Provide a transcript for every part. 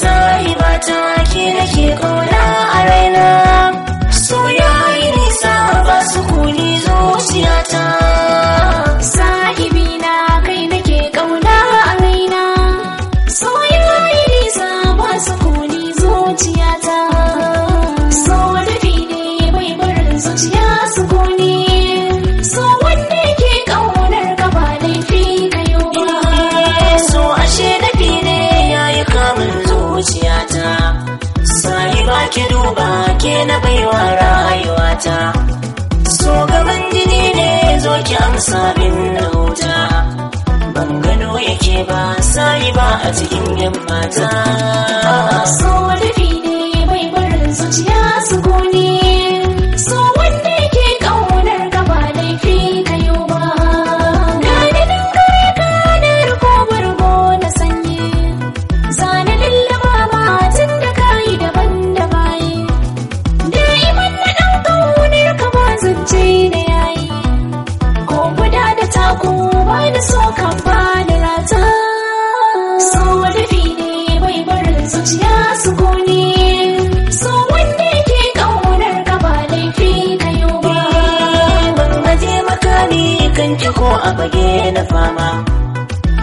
Sahiba ta ke da ke ƙauna a raina. ki duba ke na baiwa rayuwata. So gaban jini ne zo ki amsa bin nauta ban gano yake ba sai ba a cikin yan mata. ko a bage na fama.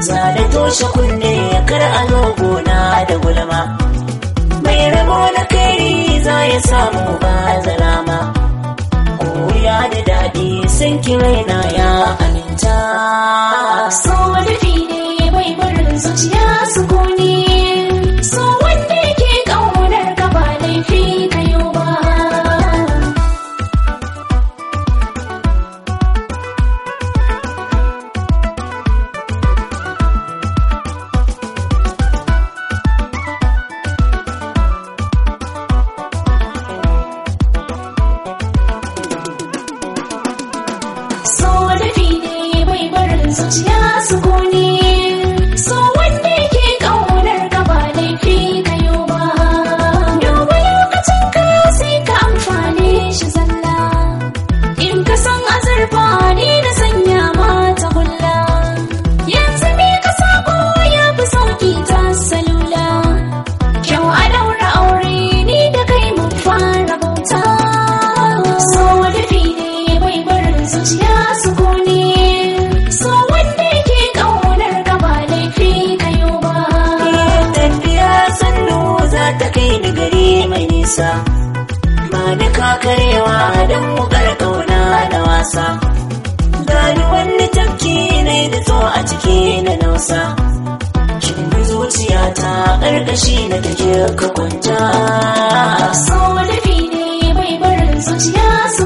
Za da toshe kunne kar a gona da gulma. Mai rabo na kairi za ya samu ba zalama koya da daɗi sun kira na ya aminta. So そちらそこに。ta kai ni gari mai nisa. Ba ni kakarewa don mu ƙauna da wasa. Gani wani tafki ne da zo a ciki na nausa. Shin zuciya ta ƙarƙashi na take ka kwanta. Sau da ne bai barin zuciya su